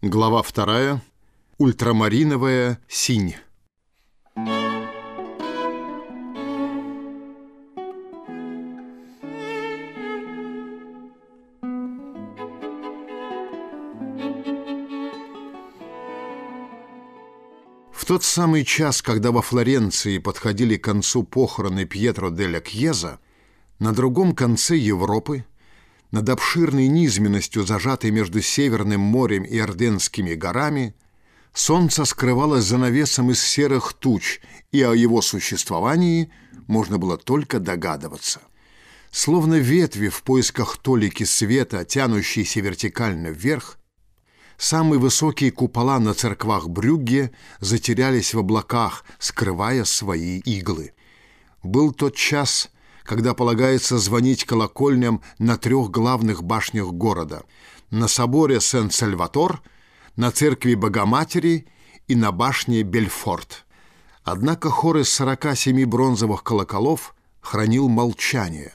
Глава вторая. Ультрамариновая синь. В тот самый час, когда во Флоренции подходили к концу похороны Пьетро де Кьеза, на другом конце Европы – над обширной низменностью, зажатой между Северным морем и Орденскими горами, солнце скрывалось за навесом из серых туч, и о его существовании можно было только догадываться. Словно ветви в поисках толики света, тянущиеся вертикально вверх, самые высокие купола на церквах Брюгге затерялись в облаках, скрывая свои иглы. Был тот час, когда полагается звонить колокольням на трех главных башнях города – на соборе Сен-Сальватор, на церкви Богоматери и на башне Бельфорт. Однако хор из 47 бронзовых колоколов хранил молчание.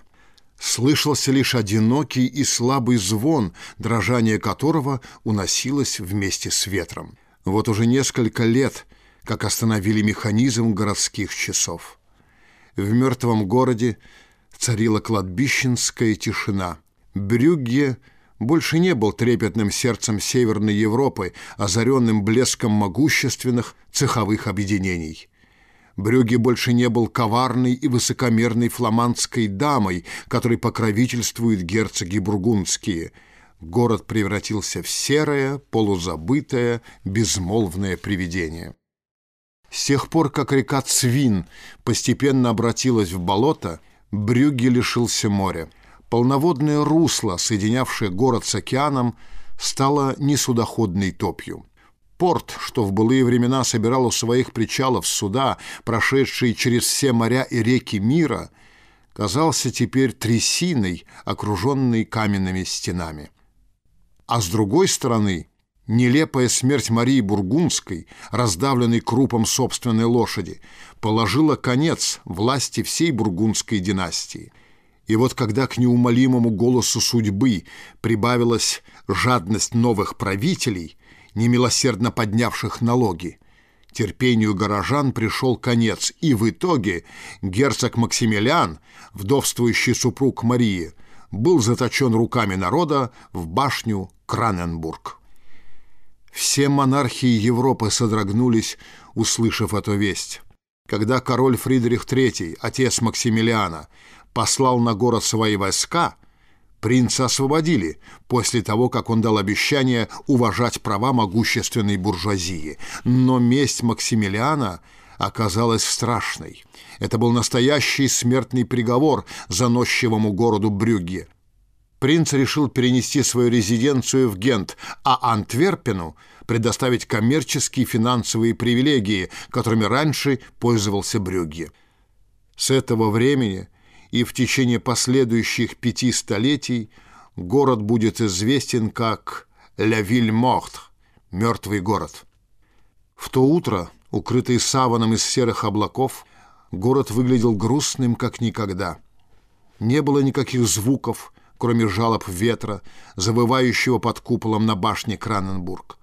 Слышался лишь одинокий и слабый звон, дрожание которого уносилось вместе с ветром. Вот уже несколько лет, как остановили механизм городских часов. В мертвом городе царила кладбищенская тишина. Брюгге больше не был трепетным сердцем Северной Европы, озаренным блеском могущественных цеховых объединений. Брюгге больше не был коварной и высокомерной фламандской дамой, которой покровительствуют герцоги бургундские. Город превратился в серое, полузабытое, безмолвное привидение. С тех пор, как река Цвин постепенно обратилась в болото, Брюгге лишился моря. Полноводное русло, соединявшее город с океаном, стало несудоходной топью. Порт, что в былые времена собирал у своих причалов суда, прошедшие через все моря и реки мира, казался теперь трясиной, окруженной каменными стенами. А с другой стороны, нелепая смерть Марии Бургундской, раздавленной крупом собственной лошади, положила конец власти всей бургундской династии. И вот когда к неумолимому голосу судьбы прибавилась жадность новых правителей, немилосердно поднявших налоги, терпению горожан пришел конец, и в итоге герцог Максимилиан, вдовствующий супруг Марии, был заточен руками народа в башню Краненбург. Все монархии Европы содрогнулись, услышав эту весть. Когда король Фридрих III, отец Максимилиана, послал на город свои войска, принца освободили после того, как он дал обещание уважать права могущественной буржуазии. Но месть Максимилиана оказалась страшной. Это был настоящий смертный приговор заносчивому городу Брюгге. Принц решил перенести свою резиденцию в Гент, а Антверпену – предоставить коммерческие финансовые привилегии, которыми раньше пользовался Брюгге. С этого времени и в течение последующих пяти столетий город будет известен как «Ля Виль Морт» — «Мертвый город». В то утро, укрытый саваном из серых облаков, город выглядел грустным, как никогда. Не было никаких звуков, кроме жалоб ветра, завывающего под куполом на башне Краненбург.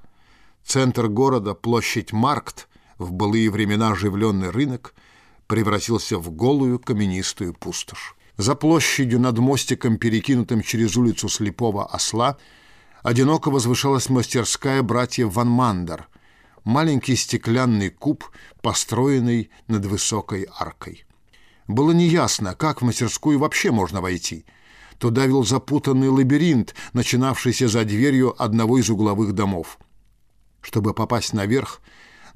Центр города, площадь Маркт, в былые времена оживленный рынок, превратился в голую каменистую пустошь. За площадью над мостиком, перекинутым через улицу слепого осла, одиноко возвышалась мастерская братьев Ван Мандер, маленький стеклянный куб, построенный над высокой аркой. Было неясно, как в мастерскую вообще можно войти. Туда вел запутанный лабиринт, начинавшийся за дверью одного из угловых домов. Чтобы попасть наверх,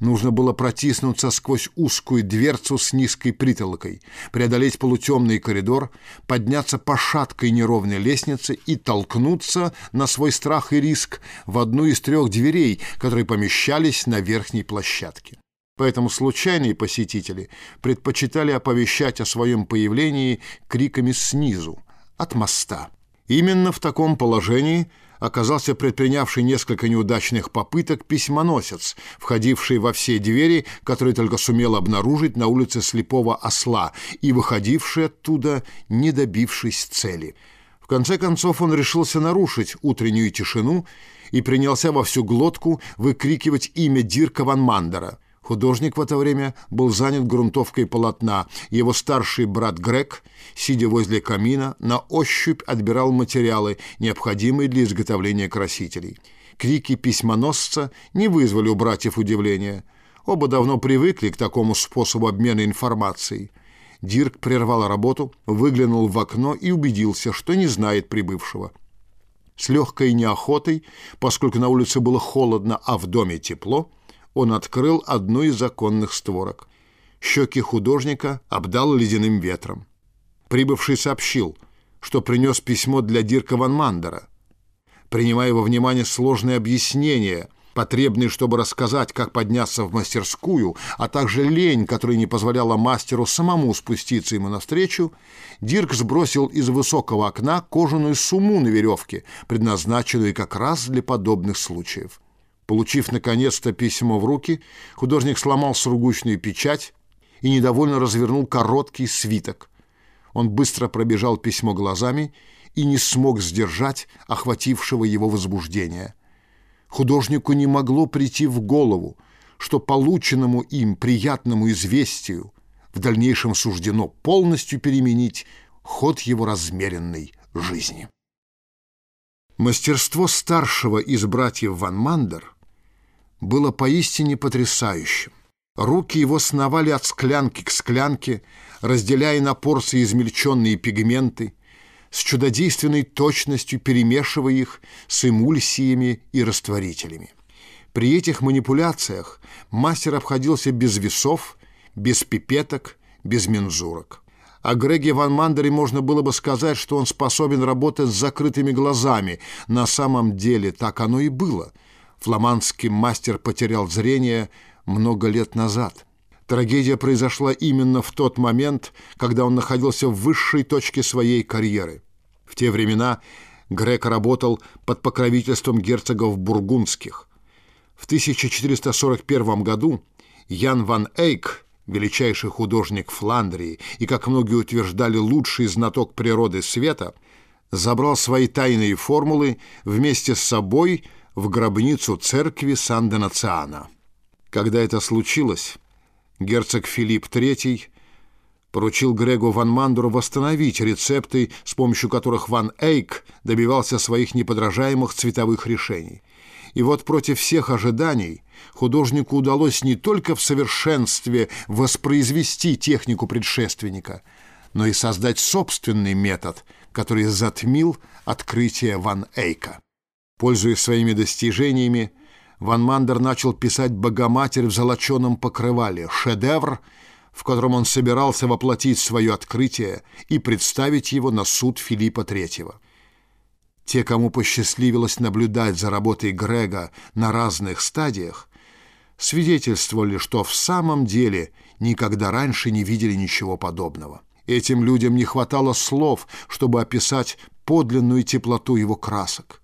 нужно было протиснуться сквозь узкую дверцу с низкой притолокой, преодолеть полутемный коридор, подняться по шаткой неровной лестнице и толкнуться на свой страх и риск в одну из трех дверей, которые помещались на верхней площадке. Поэтому случайные посетители предпочитали оповещать о своем появлении криками снизу, от моста. Именно в таком положении – оказался предпринявший несколько неудачных попыток письмоносец, входивший во все двери, которые только сумел обнаружить на улице Слепого Осла, и выходивший оттуда, не добившись цели. В конце концов он решился нарушить утреннюю тишину и принялся во всю глотку выкрикивать имя Дирка Ван Мандера. Художник в это время был занят грунтовкой полотна. Его старший брат Грег, сидя возле камина, на ощупь отбирал материалы, необходимые для изготовления красителей. Крики письмоносца не вызвали у братьев удивления. Оба давно привыкли к такому способу обмена информацией. Дирк прервал работу, выглянул в окно и убедился, что не знает прибывшего. С легкой неохотой, поскольку на улице было холодно, а в доме тепло, он открыл одну из законных створок. Щеки художника обдал ледяным ветром. Прибывший сообщил, что принес письмо для Дирка Ван Мандера. Принимая во внимание сложные объяснения – потребный, чтобы рассказать, как подняться в мастерскую, а также лень, которая не позволяла мастеру самому спуститься ему навстречу, Дирк сбросил из высокого окна кожаную сумму на веревке, предназначенную как раз для подобных случаев. Получив, наконец-то, письмо в руки, художник сломал сургучную печать и недовольно развернул короткий свиток. Он быстро пробежал письмо глазами и не смог сдержать охватившего его возбуждения – Художнику не могло прийти в голову, что полученному им приятному известию в дальнейшем суждено полностью переменить ход его размеренной жизни. Мастерство старшего из братьев Ван Мандер было поистине потрясающим. Руки его сновали от склянки к склянке, разделяя на порции измельченные пигменты, с чудодейственной точностью перемешивая их с эмульсиями и растворителями. При этих манипуляциях мастер обходился без весов, без пипеток, без мензурок. О Греге Ван Мандере можно было бы сказать, что он способен работать с закрытыми глазами. На самом деле так оно и было. Фламандский мастер потерял зрение много лет назад. Трагедия произошла именно в тот момент, когда он находился в высшей точке своей карьеры. В те времена Грек работал под покровительством герцогов бургундских. В 1441 году Ян ван Эйк, величайший художник Фландрии и, как многие утверждали, лучший знаток природы света, забрал свои тайные формулы вместе с собой в гробницу церкви Сан-Денациана. Когда это случилось, герцог Филипп III поручил Грегу Ван Мандуру восстановить рецепты, с помощью которых Ван Эйк добивался своих неподражаемых цветовых решений. И вот против всех ожиданий художнику удалось не только в совершенстве воспроизвести технику предшественника, но и создать собственный метод, который затмил открытие Ван Эйка. Пользуясь своими достижениями, Ван Мандер начал писать «Богоматерь в золоченом покрывале» — шедевр — в котором он собирался воплотить свое открытие и представить его на суд Филиппа III. Те, кому посчастливилось наблюдать за работой Грега на разных стадиях, свидетельствовали, что в самом деле никогда раньше не видели ничего подобного. Этим людям не хватало слов, чтобы описать подлинную теплоту его красок.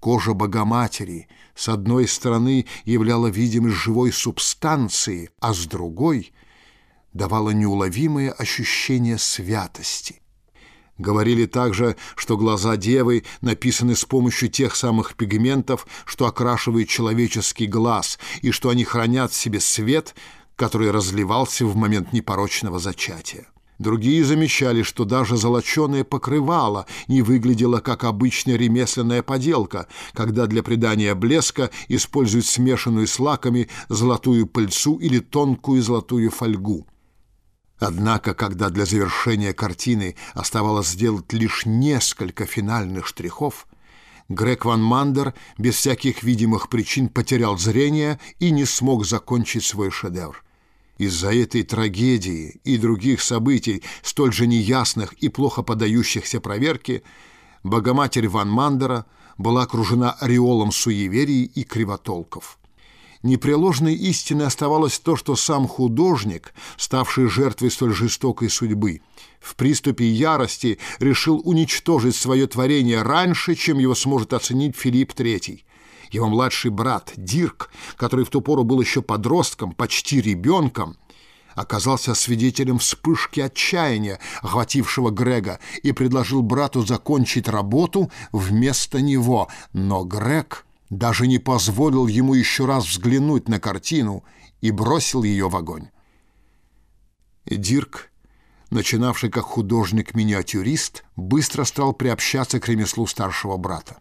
Кожа Богоматери с одной стороны являла видимость живой субстанции, а с другой давало неуловимое ощущение святости. Говорили также, что глаза девы написаны с помощью тех самых пигментов, что окрашивает человеческий глаз, и что они хранят в себе свет, который разливался в момент непорочного зачатия. Другие замечали, что даже золоченое покрывало не выглядело как обычная ремесленная поделка, когда для придания блеска используют смешанную с лаками золотую пыльцу или тонкую золотую фольгу. Однако, когда для завершения картины оставалось сделать лишь несколько финальных штрихов, Грег Ван Мандер без всяких видимых причин потерял зрение и не смог закончить свой шедевр. Из-за этой трагедии и других событий, столь же неясных и плохо подающихся проверке, Богоматерь Ван Мандера была окружена ореолом суеверий и кривотолков непреложной истиной оставалось то, что сам художник, ставший жертвой столь жестокой судьбы, в приступе ярости решил уничтожить свое творение раньше, чем его сможет оценить Филипп III. Его младший брат Дирк, который в ту пору был еще подростком, почти ребенком, оказался свидетелем вспышки отчаяния, охватившего Грега, и предложил брату закончить работу вместо него. Но Грег даже не позволил ему еще раз взглянуть на картину и бросил ее в огонь. Дирк, начинавший как художник-миниатюрист, быстро стал приобщаться к ремеслу старшего брата.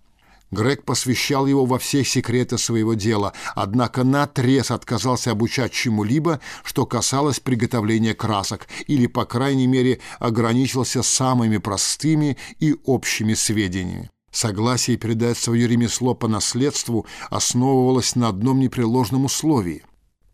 Грег посвящал его во все секреты своего дела, однако наотрез отказался обучать чему-либо, что касалось приготовления красок, или, по крайней мере, ограничился самыми простыми и общими сведениями. Согласие передать свое ремесло по наследству основывалось на одном непреложном условии.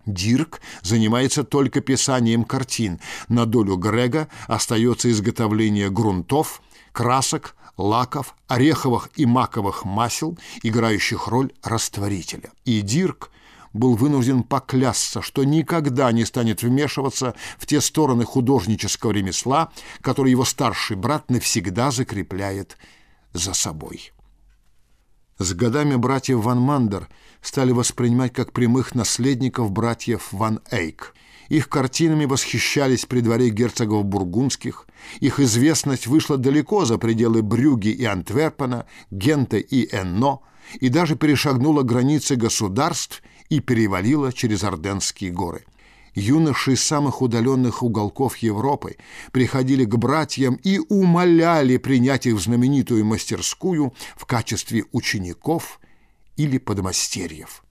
Дирк занимается только писанием картин. На долю Грега остается изготовление грунтов, красок, лаков, ореховых и маковых масел, играющих роль растворителя. И Дирк был вынужден поклясться, что никогда не станет вмешиваться в те стороны художнического ремесла, которые его старший брат навсегда закрепляет за собой. С годами братьев Ван Мандер стали воспринимать как прямых наследников братьев Ван Эйк – их картинами восхищались при дворе герцогов бургундских. Их известность вышла далеко за пределы Брюги и Антверпена, Гента и Энно, и даже перешагнула границы государств и перевалила через Орденские горы. Юноши из самых удаленных уголков Европы приходили к братьям и умоляли принять их в знаменитую мастерскую в качестве учеников или подмастерьев.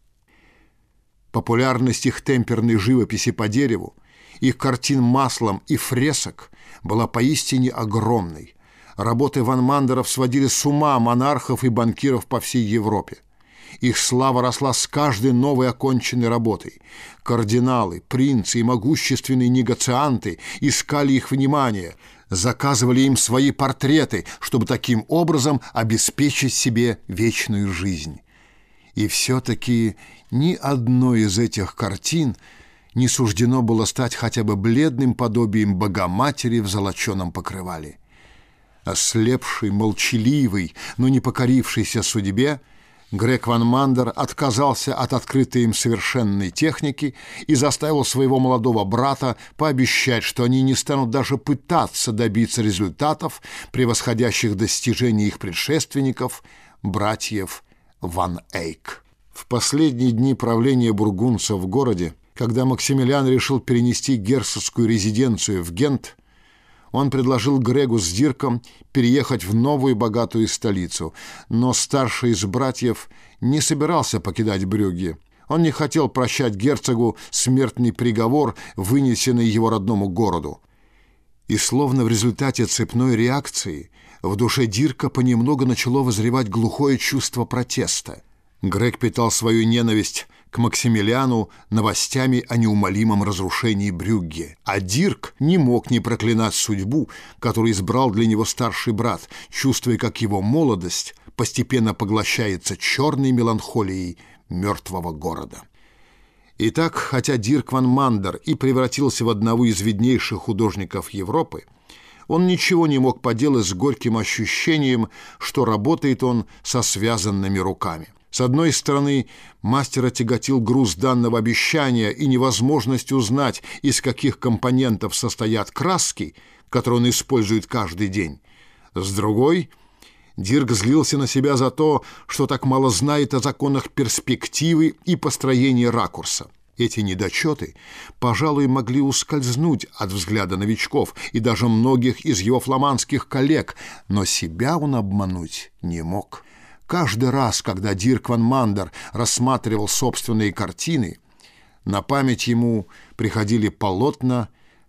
Популярность их темперной живописи по дереву, их картин маслом и фресок была поистине огромной. Работы Ван Мандеров сводили с ума монархов и банкиров по всей Европе. Их слава росла с каждой новой оконченной работой. Кардиналы, принцы и могущественные негацианты искали их внимание, заказывали им свои портреты, чтобы таким образом обеспечить себе вечную жизнь. И все-таки ни одной из этих картин не суждено было стать хотя бы бледным подобием Богоматери в золоченом покрывале. Ослепший, молчаливый, но не покорившийся судьбе, Грег Ван Мандер отказался от открытой им совершенной техники и заставил своего молодого брата пообещать, что они не станут даже пытаться добиться результатов, превосходящих достижений их предшественников, братьев Ван Эйк. В последние дни правления бургунцев в городе, когда Максимилиан решил перенести герцогскую резиденцию в Гент, он предложил Грегу с Дирком переехать в новую богатую столицу, но старший из братьев не собирался покидать Брюгге. Он не хотел прощать герцогу смертный приговор, вынесенный его родному городу. И словно в результате цепной реакции в душе Дирка понемногу начало возревать глухое чувство протеста. Грег питал свою ненависть к Максимилиану новостями о неумолимом разрушении Брюгге. А Дирк не мог не проклинать судьбу, которую избрал для него старший брат, чувствуя, как его молодость постепенно поглощается черной меланхолией мертвого города. Итак, хотя Дирк ван Мандер и превратился в одного из виднейших художников Европы, он ничего не мог поделать с горьким ощущением, что работает он со связанными руками. С одной стороны, мастера тяготил груз данного обещания и невозможность узнать, из каких компонентов состоят краски, которые он использует каждый день. С другой, Дирк злился на себя за то, что так мало знает о законах перспективы и построения ракурса. Эти недочеты, пожалуй, могли ускользнуть от взгляда новичков и даже многих из его фламандских коллег, но себя он обмануть не мог. Каждый раз, когда Дирк ван Мандер рассматривал собственные картины, на память ему приходили полотна,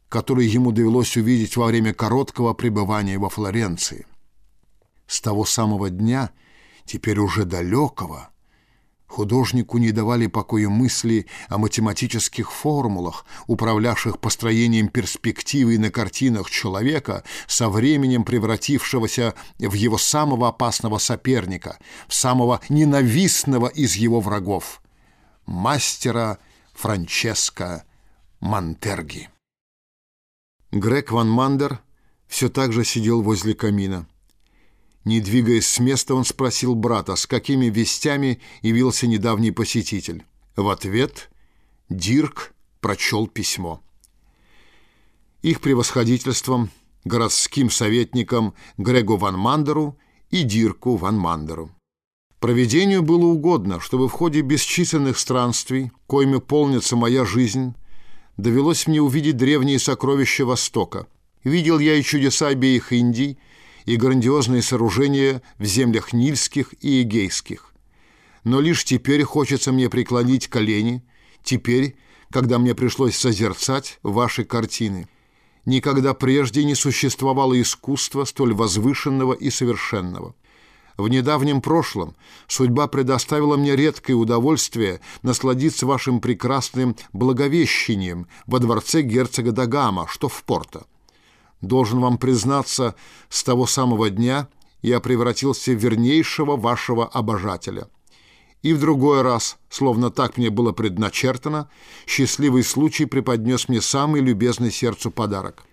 которые ему довелось увидеть во время короткого пребывания во Флоренции. С того самого дня, теперь уже далекого, Художнику не давали покоя мысли о математических формулах, управлявших построением перспективы на картинах человека, со временем превратившегося в его самого опасного соперника, в самого ненавистного из его врагов — мастера Франческо Монтерги. Грег Ван Мандер все так же сидел возле камина. Не двигаясь с места, он спросил брата, с какими вестями явился недавний посетитель. В ответ Дирк прочел письмо. их превосходительством, городским советником Грегу Ван Мандеру и Дирку Ван Мандеру. Проведению было угодно, чтобы в ходе бесчисленных странствий, коими полнится моя жизнь, довелось мне увидеть древние сокровища Востока. Видел я и чудеса обеих Индий, и грандиозные сооружения в землях Нильских и Эгейских. Но лишь теперь хочется мне преклонить колени, теперь, когда мне пришлось созерцать ваши картины. Никогда прежде не существовало искусства столь возвышенного и совершенного. В недавнем прошлом судьба предоставила мне редкое удовольствие насладиться вашим прекрасным благовещением во дворце герцога Дагама, что в Порто. Должен вам признаться, с того самого дня я превратился в вернейшего вашего обожателя. И в другой раз, словно так мне было предначертано, счастливый случай преподнес мне самый любезный сердцу подарок.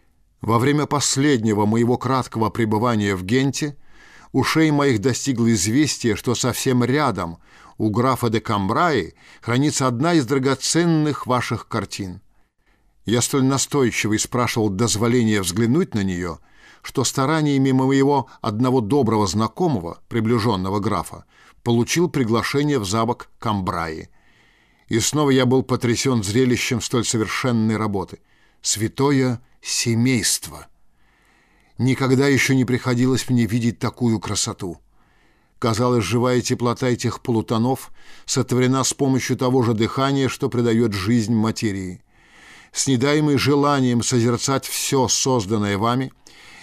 Во время последнего моего краткого пребывания в Генте – ушей моих достигло известие, что совсем рядом, у графа де Камбраи, хранится одна из драгоценных ваших картин. Я столь настойчиво и спрашивал дозволения взглянуть на нее, что стараниями моего одного доброго знакомого, приближенного графа, получил приглашение в замок Камбраи. И снова я был потрясен зрелищем столь совершенной работы. Святое семейство. Никогда еще не приходилось мне видеть такую красоту. Казалось, живая теплота этих полутонов сотворена с помощью того же дыхания, что придает жизнь материи. С недаемым желанием созерцать все созданное вами,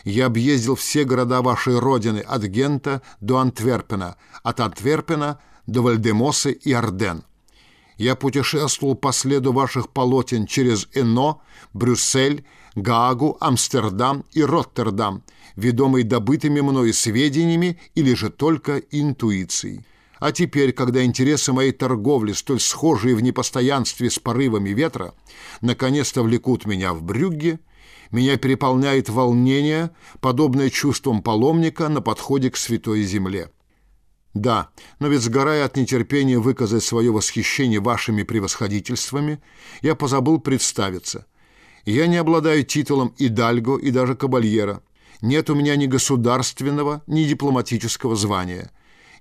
я объездил все города вашей родины от Гента до Антверпена, от Антверпена до Вальдемосы и Арден. Я путешествовал по следу ваших полотен через Эно, Брюссель, Гаагу, Амстердам и Роттердам, ведомый добытыми мною сведениями или же только интуицией. А теперь, когда интересы моей торговли, столь схожие в непостоянстве с порывами ветра, наконец-то влекут меня в Брюгге, меня переполняет волнение, подобное чувствам паломника на подходе к Святой Земле. Да, но ведь сгорая от нетерпения выказать свое восхищение вашими превосходительствами, я позабыл представиться – я не обладаю титулом Идальго и даже кабальера. Нет у меня ни государственного, ни дипломатического звания.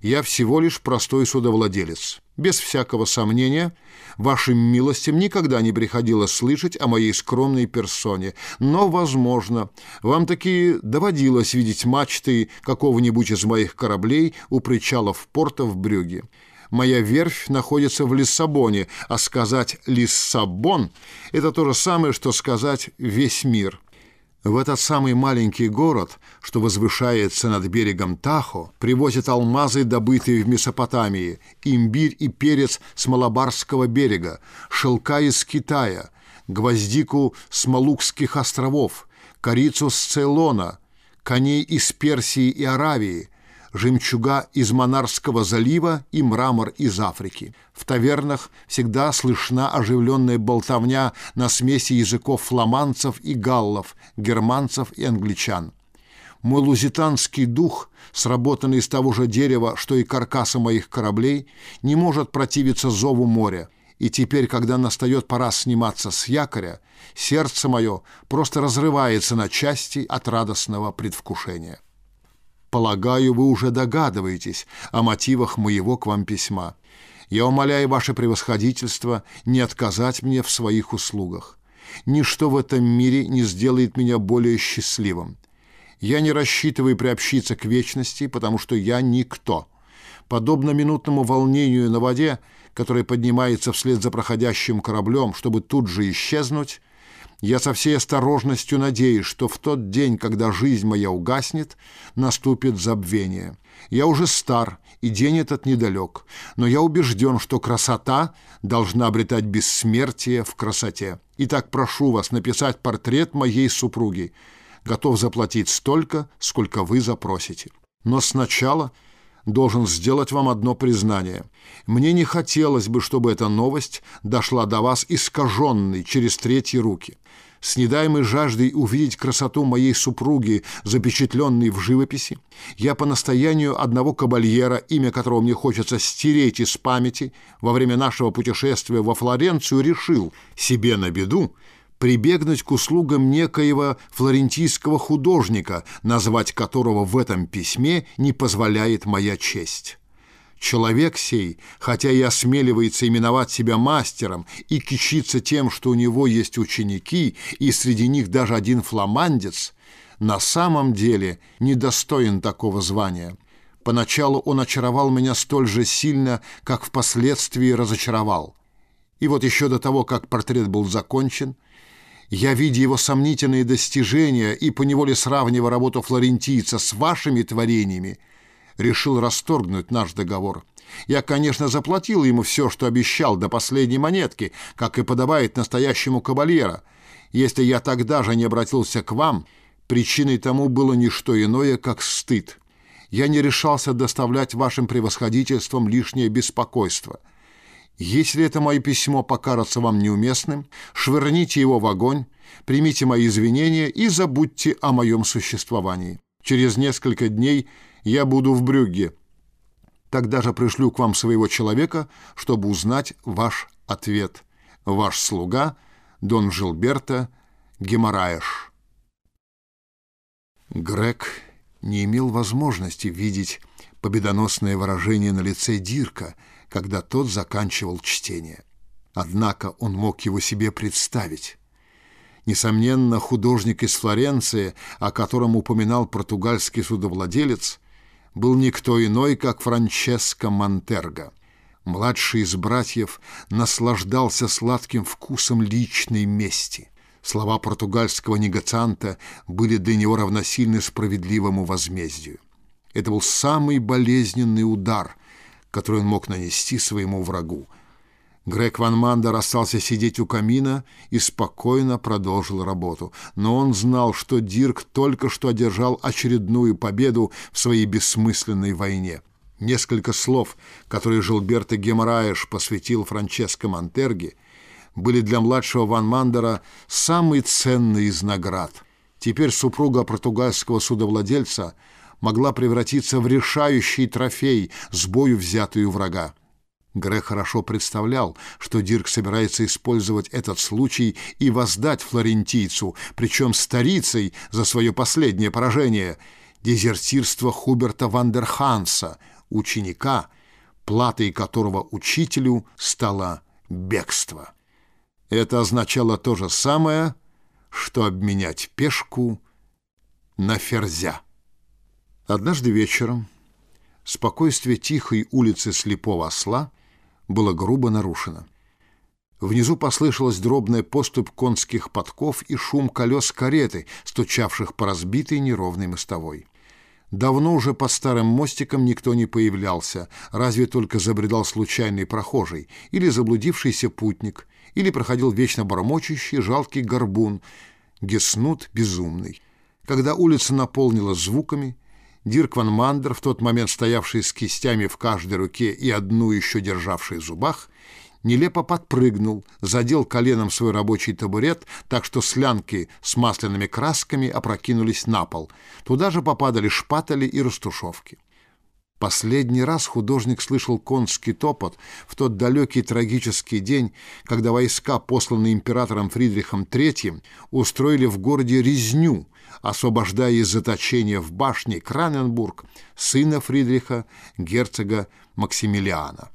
Я всего лишь простой судовладелец. Без всякого сомнения, вашим милостям никогда не приходилось слышать о моей скромной персоне. Но, возможно, вам таки доводилось видеть мачты какого-нибудь из моих кораблей у причалов порта в Брюге. Моя верфь находится в Лиссабоне, а сказать «Лиссабон» — это то же самое, что сказать «весь мир». В этот самый маленький город, что возвышается над берегом Тахо, привозят алмазы, добытые в Месопотамии, имбирь и перец с Малабарского берега, шелка из Китая, гвоздику с Малукских островов, корицу с Цейлона, коней из Персии и Аравии – жемчуга из Монарского залива и мрамор из Африки. В тавернах всегда слышна оживленная болтовня на смеси языков фламандцев и галлов, германцев и англичан. Мой лузитанский дух, сработанный из того же дерева, что и каркаса моих кораблей, не может противиться зову моря, и теперь, когда настает пора сниматься с якоря, сердце мое просто разрывается на части от радостного предвкушения. Полагаю, вы уже догадываетесь о мотивах моего к вам письма. Я умоляю ваше превосходительство не отказать мне в своих услугах. Ничто в этом мире не сделает меня более счастливым. Я не рассчитываю приобщиться к вечности, потому что я никто. Подобно минутному волнению на воде, которое поднимается вслед за проходящим кораблем, чтобы тут же исчезнуть, я со всей осторожностью надеюсь, что в тот день, когда жизнь моя угаснет, наступит забвение. Я уже стар, и день этот недалек, но я убежден, что красота должна обретать бессмертие в красоте. Итак, прошу вас написать портрет моей супруги. Готов заплатить столько, сколько вы запросите. Но сначала должен сделать вам одно признание. Мне не хотелось бы, чтобы эта новость дошла до вас искаженной через третьи руки с недаемой жаждой увидеть красоту моей супруги, запечатленной в живописи, я по настоянию одного кабальера, имя которого мне хочется стереть из памяти, во время нашего путешествия во Флоренцию решил себе на беду прибегнуть к услугам некоего флорентийского художника, назвать которого в этом письме не позволяет моя честь. Человек сей, хотя и осмеливается именовать себя мастером и кичится тем, что у него есть ученики, и среди них даже один фламандец, на самом деле недостоин такого звания. Поначалу он очаровал меня столь же сильно, как впоследствии разочаровал. И вот еще до того, как портрет был закончен, я, видя его сомнительные достижения и поневоле сравнивая работу флорентийца с вашими творениями, решил расторгнуть наш договор. Я, конечно, заплатил ему все, что обещал до последней монетки, как и подобает настоящему кавалера. Если я тогда же не обратился к вам, причиной тому было не что иное, как стыд. Я не решался доставлять вашим превосходительствам лишнее беспокойство — если это мое письмо покажется вам неуместным, швырните его в огонь, примите мои извинения и забудьте о моем существовании. Через несколько дней я буду в Брюгге. Тогда же пришлю к вам своего человека, чтобы узнать ваш ответ. Ваш слуга Дон Жилберто Гемораеш. Грег не имел возможности видеть победоносное выражение на лице Дирка — когда тот заканчивал чтение. Однако он мог его себе представить. Несомненно, художник из Флоренции, о котором упоминал португальский судовладелец, был никто иной, как Франческо Монтерго. Младший из братьев наслаждался сладким вкусом личной мести. Слова португальского негацианта были для него равносильны справедливому возмездию. Это был самый болезненный удар — который он мог нанести своему врагу. Грег Ван Мандер остался сидеть у камина и спокойно продолжил работу. Но он знал, что Дирк только что одержал очередную победу в своей бессмысленной войне. Несколько слов, которые Жилберто Гемораеш посвятил Франческо Монтерге, были для младшего Ван Мандера самые ценные из наград. Теперь супруга португальского судовладельца — могла превратиться в решающий трофей с бою взятую врага. Грег хорошо представлял, что Дирк собирается использовать этот случай и воздать флорентийцу, причем старицей за свое последнее поражение — дезертирство Хуберта Вандерханса, ученика, платой которого учителю стало бегство. Это означало то же самое, что обменять пешку на ферзя. Однажды вечером спокойствие тихой улицы Слепого Осла было грубо нарушено. Внизу послышалась дробная поступь конских подков и шум колес кареты, стучавших по разбитой неровной мостовой. Давно уже под старым мостиком никто не появлялся, разве только забредал случайный прохожий или заблудившийся путник, или проходил вечно бормочущий жалкий горбун, геснут безумный. Когда улица наполнилась звуками, Дирк Ван Мандер, в тот момент стоявший с кистями в каждой руке и одну еще державший в зубах, нелепо подпрыгнул, задел коленом свой рабочий табурет, так что слянки с масляными красками опрокинулись на пол. Туда же попадали шпатали и растушевки. Последний раз художник слышал конский топот в тот далекий трагический день, когда войска, посланные императором Фридрихом III, устроили в городе резню, освобождая из заточения в башне Краненбург сына Фридриха, герцога Максимилиана.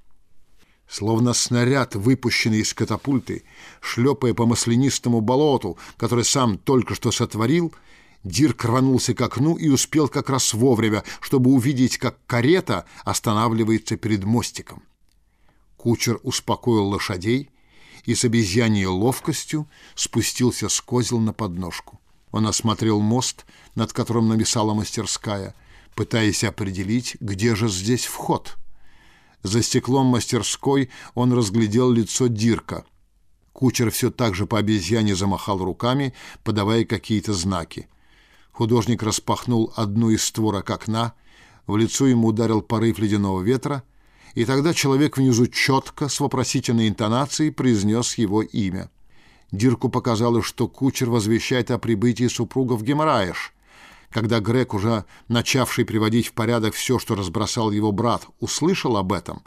Словно снаряд, выпущенный из катапульты, шлепая по маслянистому болоту, который сам только что сотворил, Дирк рванулся к окну и успел как раз вовремя, чтобы увидеть, как карета останавливается перед мостиком. Кучер успокоил лошадей и с обезьяньей ловкостью спустился с козел на подножку. Он осмотрел мост, над которым нависала мастерская, пытаясь определить, где же здесь вход. За стеклом мастерской он разглядел лицо Дирка. Кучер все так же по обезьяне замахал руками, подавая какие-то знаки. Художник распахнул одну из створок окна, в лицо ему ударил порыв ледяного ветра, и тогда человек внизу четко, с вопросительной интонацией, произнес его имя. Дирку показалось, что кучер возвещает о прибытии супруга в Геморраеш. Когда Грег, уже начавший приводить в порядок все, что разбросал его брат, услышал об этом,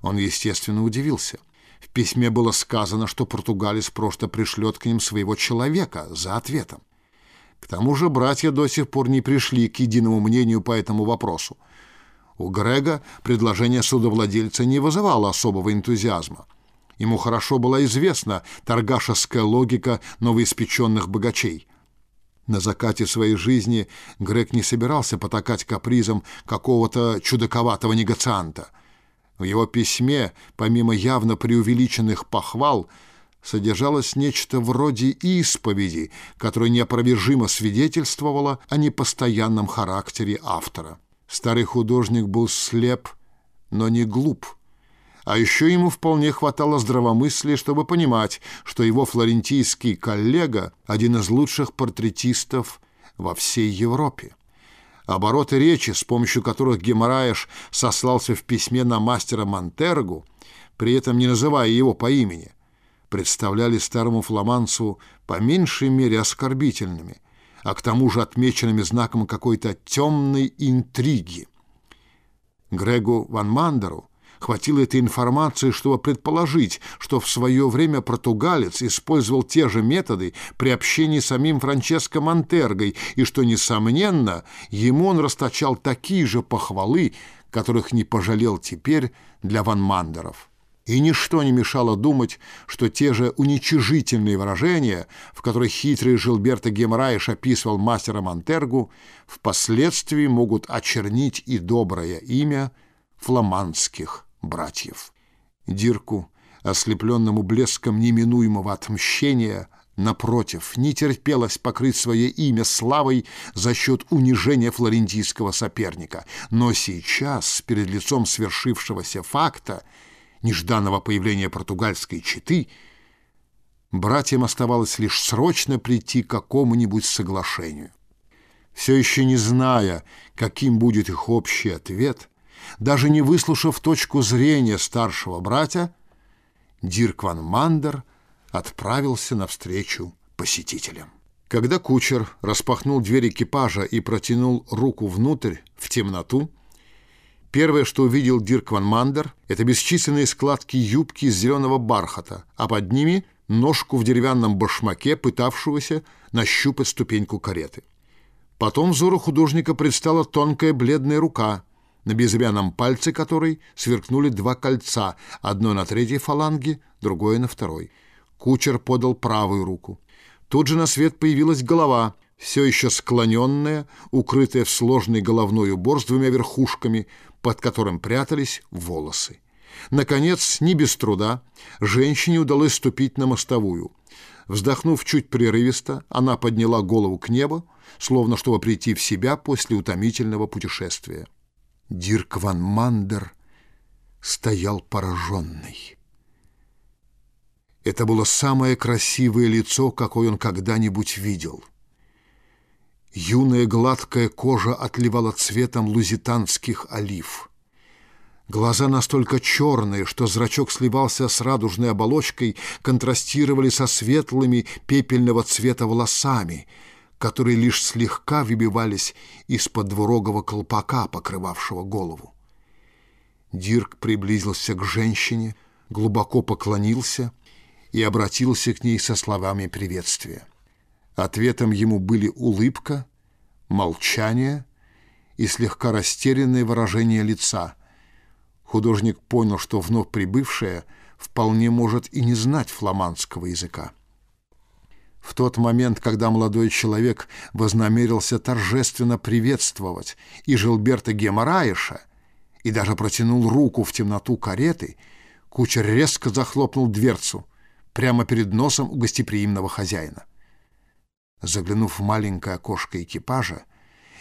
он, естественно, удивился. В письме было сказано, что португалец просто пришлет к ним своего человека за ответом. К тому же братья до сих пор не пришли к единому мнению по этому вопросу. У Грега предложение судовладельца не вызывало особого энтузиазма. Ему хорошо была известна торгашеская логика новоиспеченных богачей. На закате своей жизни Грег не собирался потакать капризом какого-то чудаковатого негацианта. В его письме, помимо явно преувеличенных похвал, содержалось нечто вроде исповеди, которая неопровержимо свидетельствовала о непостоянном характере автора. Старый художник был слеп, но не глуп. А еще ему вполне хватало здравомыслия, чтобы понимать, что его флорентийский коллега – один из лучших портретистов во всей Европе. Обороты речи, с помощью которых Геморраеш сослался в письме на мастера Монтергу, при этом не называя его по имени, представляли старому фламандцу по меньшей мере оскорбительными – а к тому же отмеченными знаком какой-то темной интриги. Грегу Ван Мандеру хватило этой информации, чтобы предположить, что в свое время португалец использовал те же методы при общении с самим Франческо Монтергой, и что, несомненно, ему он расточал такие же похвалы, которых не пожалел теперь для Ван Мандеров и ничто не мешало думать, что те же уничижительные выражения, в которых хитрый Жилберто Гемраиш описывал мастера Монтергу, впоследствии могут очернить и доброе имя фламандских братьев. Дирку, ослепленному блеском неминуемого отмщения, напротив, не терпелось покрыть свое имя славой за счет унижения флорентийского соперника. Но сейчас, перед лицом свершившегося факта, нежданного появления португальской четы, братьям оставалось лишь срочно прийти к какому-нибудь соглашению. Все еще не зная, каким будет их общий ответ, даже не выслушав точку зрения старшего братья, Дирк ван Мандер отправился навстречу посетителям. Когда кучер распахнул дверь экипажа и протянул руку внутрь, в темноту, Первое, что увидел Дирк Ван Мандер, это бесчисленные складки юбки из зеленого бархата, а под ними ножку в деревянном башмаке, пытавшегося нащупать ступеньку кареты. Потом взору художника предстала тонкая бледная рука, на безымянном пальце которой сверкнули два кольца, одно на третьей фаланге, другое на второй. Кучер подал правую руку. Тут же на свет появилась голова — все еще склоненная, укрытая в сложный головной убор с двумя верхушками, под которым прятались волосы. Наконец, не без труда, женщине удалось ступить на мостовую. Вздохнув чуть прерывисто, она подняла голову к небу, словно чтобы прийти в себя после утомительного путешествия. Дирк ван Мандер стоял пораженный. Это было самое красивое лицо, какое он когда-нибудь видел — Юная гладкая кожа отливала цветом лузитанских олив. Глаза настолько черные, что зрачок сливался с радужной оболочкой, контрастировали со светлыми пепельного цвета волосами, которые лишь слегка выбивались из-под двурогого колпака, покрывавшего голову. Дирк приблизился к женщине, глубоко поклонился и обратился к ней со словами приветствия. Ответом ему были улыбка, молчание и слегка растерянное выражение лица. Художник понял, что вновь прибывшая вполне может и не знать фламандского языка. В тот момент, когда молодой человек вознамерился торжественно приветствовать и Жилберта Гемораиша, и даже протянул руку в темноту кареты, кучер резко захлопнул дверцу прямо перед носом у гостеприимного хозяина. Заглянув в маленькое окошко экипажа,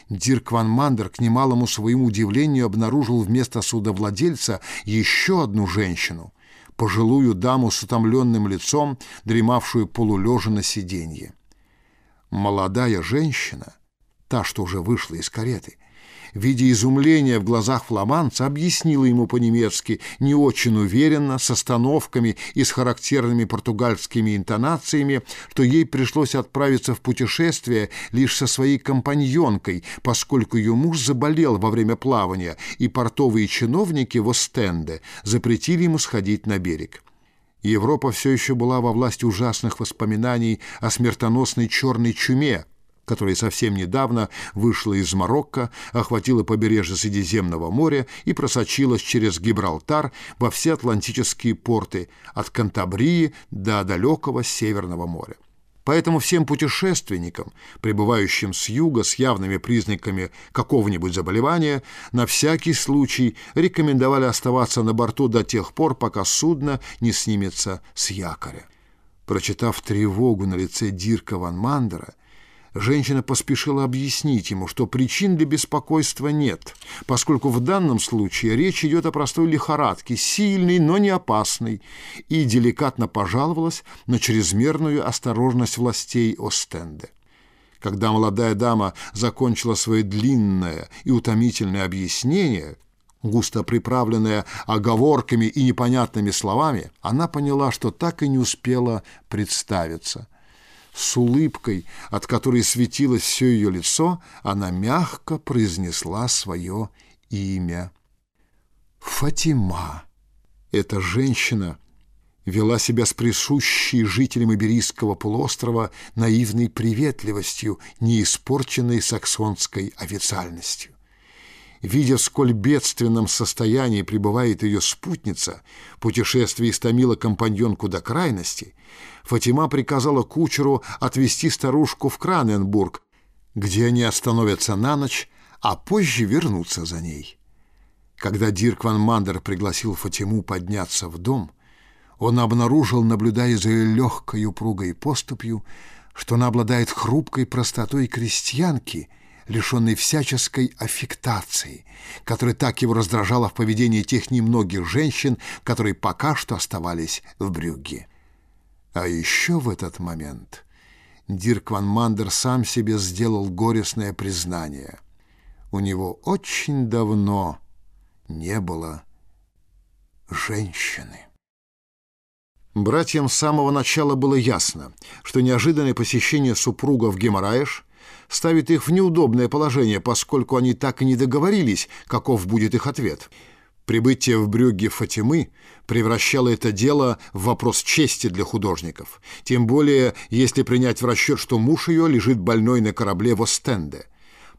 Дирк Ван Мандер к немалому своему удивлению обнаружил вместо судовладельца еще одну женщину, пожилую даму с утомленным лицом, дремавшую полулежа на сиденье. Молодая женщина, та, что уже вышла из кареты, видя изумление в глазах фламандца, объяснила ему по-немецки, не очень уверенно, с остановками и с характерными португальскими интонациями, что ей пришлось отправиться в путешествие лишь со своей компаньонкой, поскольку ее муж заболел во время плавания, и портовые чиновники в Остенде запретили ему сходить на берег. Европа все еще была во власти ужасных воспоминаний о смертоносной черной чуме, которая совсем недавно вышла из Марокко, охватила побережье Средиземного моря и просочилась через Гибралтар во все атлантические порты от Кантабрии до далекого Северного моря. Поэтому всем путешественникам, прибывающим с юга с явными признаками какого-нибудь заболевания, на всякий случай рекомендовали оставаться на борту до тех пор, пока судно не снимется с якоря. Прочитав тревогу на лице Дирка Ван Мандера, Женщина поспешила объяснить ему, что причин для беспокойства нет, поскольку в данном случае речь идет о простой лихорадке, сильной, но не опасной, и деликатно пожаловалась на чрезмерную осторожность властей Остенде. Когда молодая дама закончила свое длинное и утомительное объяснение, густо приправленное оговорками и непонятными словами, она поняла, что так и не успела представиться – с улыбкой, от которой светилось все ее лицо, она мягко произнесла свое имя. Фатима. Эта женщина вела себя с присущей жителям Иберийского полуострова наивной приветливостью, не испорченной саксонской официальностью. Видя, в сколь бедственном состоянии пребывает ее спутница, путешествие истомило компаньонку до крайности, Фатима приказала кучеру отвезти старушку в Краненбург, где они остановятся на ночь, а позже вернуться за ней. Когда Дирк ван Мандер пригласил Фатиму подняться в дом, он обнаружил, наблюдая за ее легкой упругой поступью, что она обладает хрупкой простотой крестьянки — лишенный всяческой аффектации, которая так его раздражала в поведении тех немногих женщин, которые пока что оставались в Брюгге. А еще в этот момент Дирк Ван Мандер сам себе сделал горестное признание. У него очень давно не было женщины. Братьям с самого начала было ясно, что неожиданное посещение супруга в Геморраеш ставит их в неудобное положение, поскольку они так и не договорились, каков будет их ответ. Прибытие в Брюгге Фатимы превращало это дело в вопрос чести для художников, тем более если принять в расчет, что муж ее лежит больной на корабле в Остенде.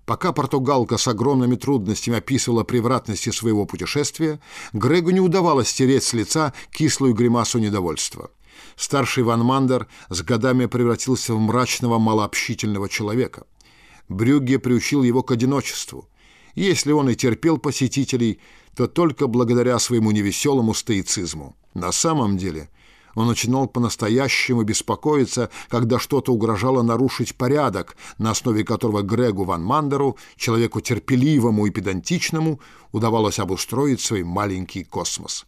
Пока португалка с огромными трудностями описывала превратности своего путешествия, Грегу не удавалось стереть с лица кислую гримасу недовольства. Старший Ван Мандер с годами превратился в мрачного малообщительного человека – Брюгге приучил его к одиночеству. Если он и терпел посетителей, то только благодаря своему невеселому стоицизму. На самом деле он начинал по-настоящему беспокоиться, когда что-то угрожало нарушить порядок, на основе которого Грегу Ван Мандеру, человеку терпеливому и педантичному, удавалось обустроить свой маленький космос.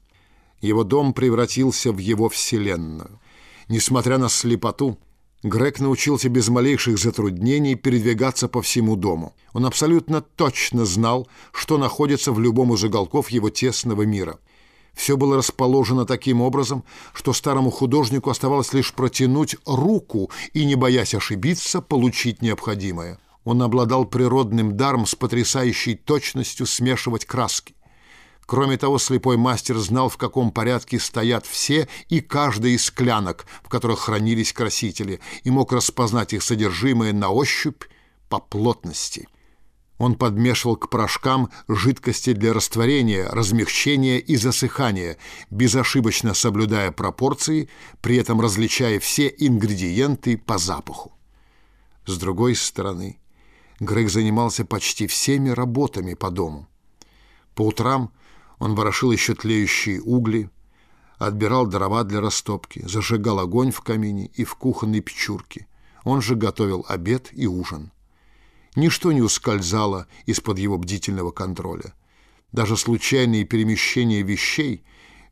Его дом превратился в его вселенную. Несмотря на слепоту, Грег научился без малейших затруднений передвигаться по всему дому. Он абсолютно точно знал, что находится в любом из уголков его тесного мира. Все было расположено таким образом, что старому художнику оставалось лишь протянуть руку и, не боясь ошибиться, получить необходимое. Он обладал природным даром с потрясающей точностью смешивать краски. Кроме того, слепой мастер знал, в каком порядке стоят все и каждый из склянок, в которых хранились красители, и мог распознать их содержимое на ощупь по плотности. Он подмешивал к порошкам жидкости для растворения, размягчения и засыхания, безошибочно соблюдая пропорции, при этом различая все ингредиенты по запаху. С другой стороны, Грег занимался почти всеми работами по дому. По утрам он ворошил еще тлеющие угли, отбирал дрова для растопки, зажигал огонь в камине и в кухонной печурке. Он же готовил обед и ужин. Ничто не ускользало из-под его бдительного контроля. Даже случайные перемещения вещей,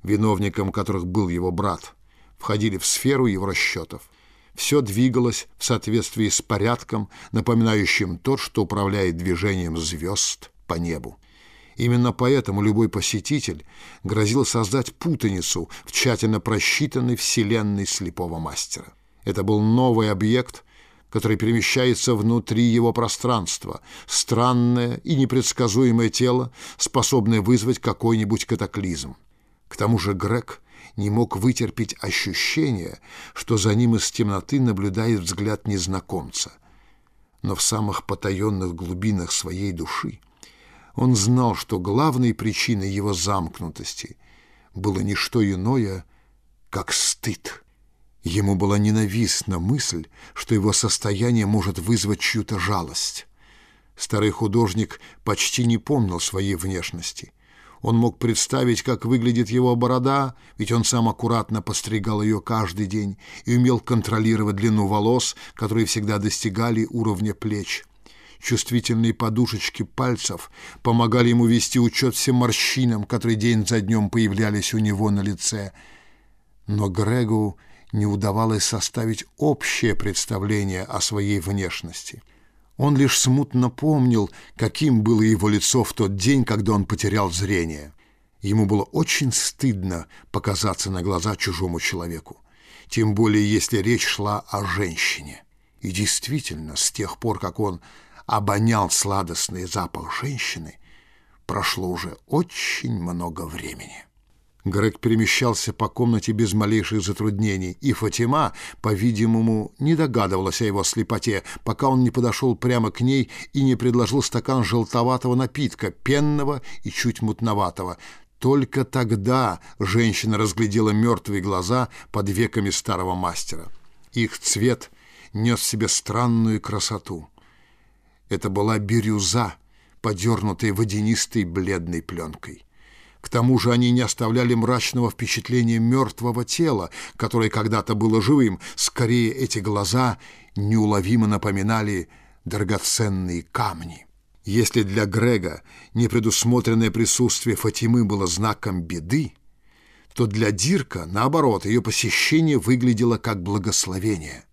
виновником которых был его брат, входили в сферу его расчетов. Все двигалось в соответствии с порядком, напоминающим тот, что управляет движением звезд по небу. Именно поэтому любой посетитель грозил создать путаницу в тщательно просчитанной вселенной слепого мастера. Это был новый объект, который перемещается внутри его пространства, странное и непредсказуемое тело, способное вызвать какой-нибудь катаклизм. К тому же Грег не мог вытерпеть ощущение, что за ним из темноты наблюдает взгляд незнакомца. Но в самых потаенных глубинах своей души он знал, что главной причиной его замкнутости было не что иное, как стыд. Ему была ненавистна мысль, что его состояние может вызвать чью-то жалость. Старый художник почти не помнил своей внешности. Он мог представить, как выглядит его борода, ведь он сам аккуратно постригал ее каждый день и умел контролировать длину волос, которые всегда достигали уровня плеч. Чувствительные подушечки пальцев помогали ему вести учет всем морщинам, которые день за днем появлялись у него на лице. Но Грегу не удавалось составить общее представление о своей внешности. Он лишь смутно помнил, каким было его лицо в тот день, когда он потерял зрение. Ему было очень стыдно показаться на глаза чужому человеку, тем более если речь шла о женщине. И действительно, с тех пор, как он обонял сладостный запах женщины, прошло уже очень много времени. Грег перемещался по комнате без малейших затруднений, и Фатима, по-видимому, не догадывалась о его слепоте, пока он не подошел прямо к ней и не предложил стакан желтоватого напитка, пенного и чуть мутноватого. Только тогда женщина разглядела мертвые глаза под веками старого мастера. Их цвет нес в себе странную красоту. Это была бирюза, подернутая водянистой бледной пленкой. К тому же они не оставляли мрачного впечатления мертвого тела, которое когда-то было живым. Скорее, эти глаза неуловимо напоминали драгоценные камни. Если для Грега непредусмотренное присутствие Фатимы было знаком беды, то для Дирка, наоборот, ее посещение выглядело как благословение.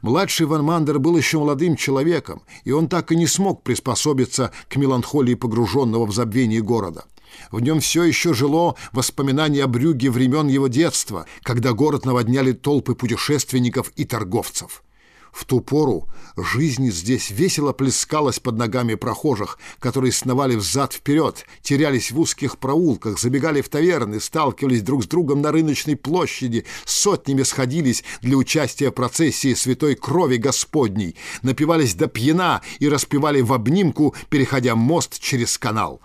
Младший Ван Мандер был еще молодым человеком, и он так и не смог приспособиться к меланхолии погруженного в забвение города. В нем все еще жило воспоминание о Брюге времен его детства, когда город наводняли толпы путешественников и торговцев. В ту пору жизнь здесь весело плескалась под ногами прохожих, которые сновали взад-вперед, терялись в узких проулках, забегали в таверны, сталкивались друг с другом на рыночной площади, сотнями сходились для участия в процессии святой крови Господней, напивались до пьяна и распевали в обнимку, переходя мост через канал.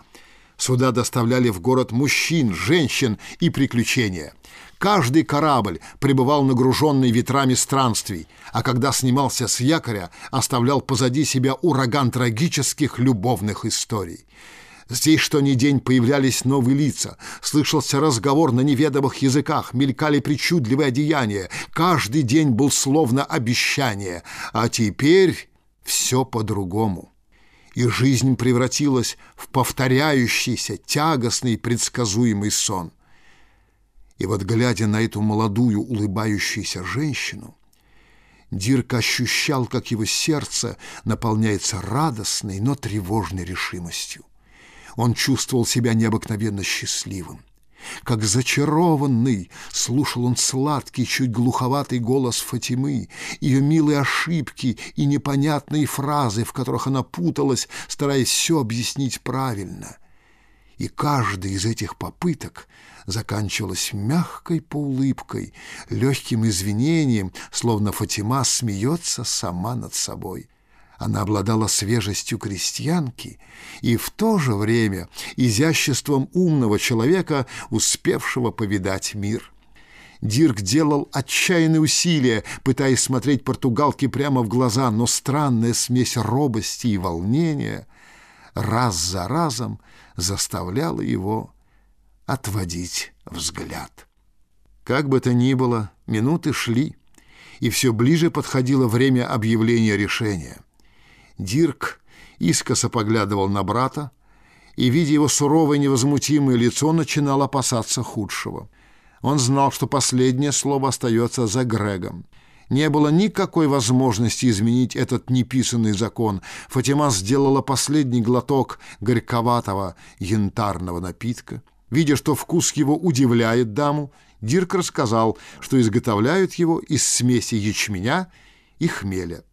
Сюда доставляли в город мужчин, женщин и приключения. Каждый корабль пребывал нагруженный ветрами странствий, а когда снимался с якоря, оставлял позади себя ураган трагических любовных историй. Здесь что ни день появлялись новые лица, слышался разговор на неведомых языках, мелькали причудливые одеяния. Каждый день был словно обещание, а теперь все по-другому и жизнь превратилась в повторяющийся, тягостный, предсказуемый сон. И вот, глядя на эту молодую, улыбающуюся женщину, Дирк ощущал, как его сердце наполняется радостной, но тревожной решимостью. Он чувствовал себя необыкновенно счастливым. Как зачарованный слушал он сладкий, чуть глуховатый голос Фатимы, ее милые ошибки и непонятные фразы, в которых она путалась, стараясь все объяснить правильно. И каждая из этих попыток заканчивалась мягкой поулыбкой, легким извинением, словно Фатима смеется сама над собой. Она обладала свежестью крестьянки и в то же время изяществом умного человека, успевшего повидать мир. Дирк делал отчаянные усилия, пытаясь смотреть португалке прямо в глаза, но странная смесь робости и волнения раз за разом заставляла его отводить взгляд. Как бы то ни было, минуты шли, и все ближе подходило время объявления решения. Дирк искоса поглядывал на брата, и, видя его суровое невозмутимое лицо, начинал опасаться худшего. Он знал, что последнее слово остается за Грегом. Не было никакой возможности изменить этот неписанный закон. Фатима сделала последний глоток горьковатого янтарного напитка. Видя, что вкус его удивляет даму, Дирк рассказал, что изготовляют его из смеси ячменя и хмеля.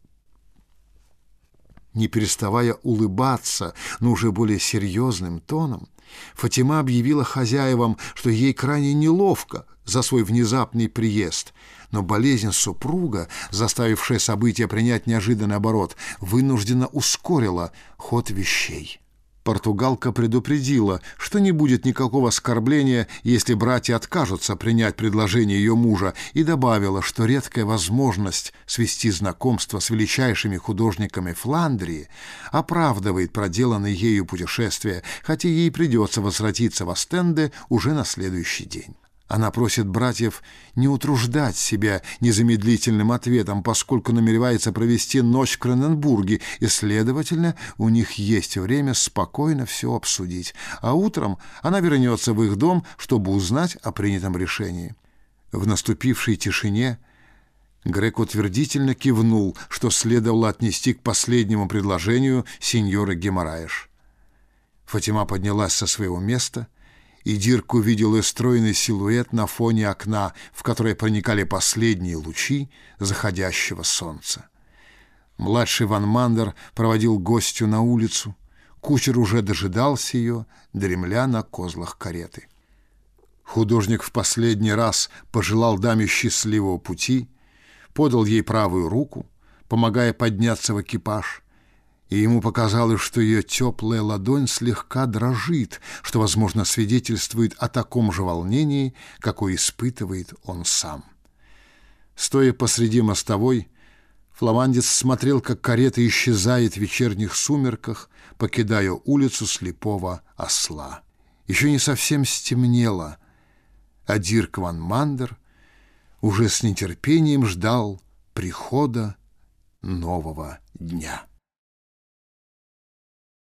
Не переставая улыбаться, но уже более серьезным тоном, Фатима объявила хозяевам, что ей крайне неловко за свой внезапный приезд, но болезнь супруга, заставившая события принять неожиданный оборот, вынужденно ускорила ход вещей. Португалка предупредила, что не будет никакого оскорбления, если братья откажутся принять предложение ее мужа, и добавила, что редкая возможность свести знакомство с величайшими художниками Фландрии оправдывает проделанное ею путешествие, хотя ей придется возвратиться в Астенде уже на следующий день. Она просит братьев не утруждать себя незамедлительным ответом, поскольку намеревается провести ночь в Кроненбурге, и, следовательно, у них есть время спокойно все обсудить. А утром она вернется в их дом, чтобы узнать о принятом решении. В наступившей тишине Грек утвердительно кивнул, что следовало отнести к последнему предложению сеньоры Гемораеш. Фатима поднялась со своего места — и Дирк увидел стройный силуэт на фоне окна, в которое проникали последние лучи заходящего солнца. Младший Ван Мандер проводил гостю на улицу. Кучер уже дожидался ее, дремля на козлах кареты. Художник в последний раз пожелал даме счастливого пути, подал ей правую руку, помогая подняться в экипаж — и ему показалось, что ее теплая ладонь слегка дрожит, что, возможно, свидетельствует о таком же волнении, какое испытывает он сам. Стоя посреди мостовой, фламандец смотрел, как карета исчезает в вечерних сумерках, покидая улицу слепого осла. Еще не совсем стемнело, а Дирк ван Мандер уже с нетерпением ждал прихода нового дня.